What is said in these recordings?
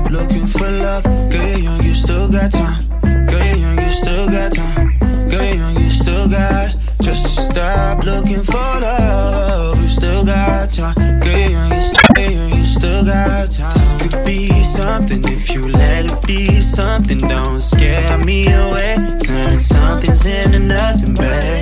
looking for love. Girl, you're young, you still got time. Girl, you're young, you still got time. Girl, you're young, you still got. Just stop looking for love. You still got time. Girl, you're young, you still, young, you still got time. This could be something if you let it be something. Don't scare me away. Turning something's into nothing, babe.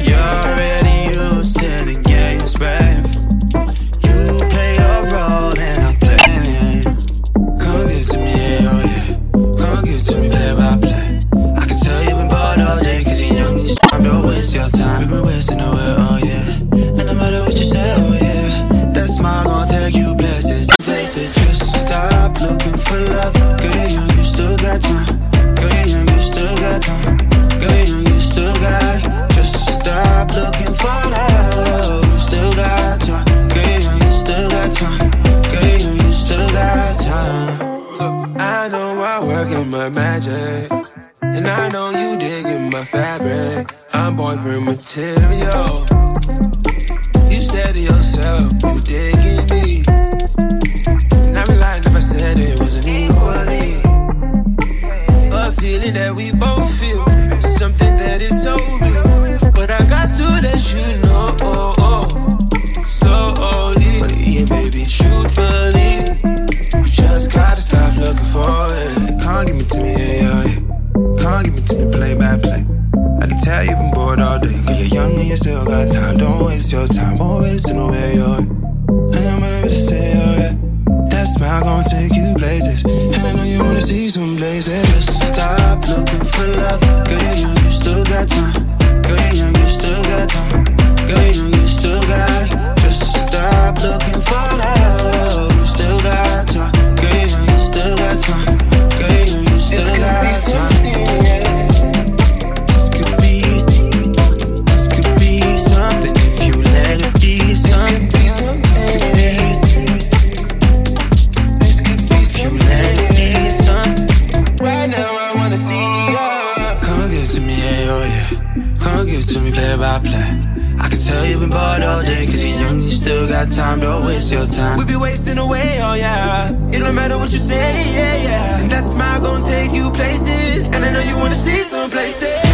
Know I work in my magic. And I know you digging my fabric. I'm boyfriend material. You said to yourself, you digging bored all day. Cause you're young and you still got time. Don't waste your time. Won't waste know where you're. And I'm gonna say, oh yeah. That smile gon' take you places. And I know you wanna see some places. Just stop looking for love. Girl, you're young, you still got time. Girl, you're young, you still got time. Girl, you're young, you still got. Just stop looking for I can tell you've been bored all day, cause you're young, you still got time, don't waste your time. We be wasting away, oh yeah. It don't matter what you say, yeah, yeah. And that smile gon' take you places. And I know you wanna see some places.